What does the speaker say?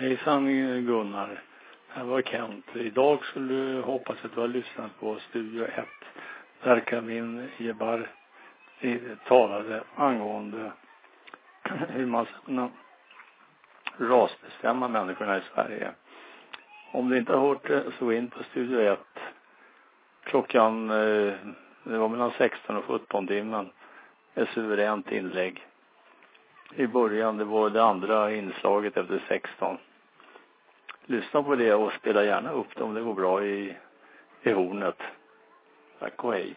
Hejsan Gunnar. Här var Kent. Idag skulle du hoppas att du har lyssnat på Studio 1. Där Kamin Jebar eh, talade angående hur man ska rasbestämma människorna i Sverige. Om du inte har hört det så gå in på Studio 1 klockan, eh, det var mellan 16 och 17 timmen. Ett suveränt inlägg. I början, det var det andra inslaget efter 16 lyssna på det och spela gärna upp det om det går bra i, i hornet. Tack och hej.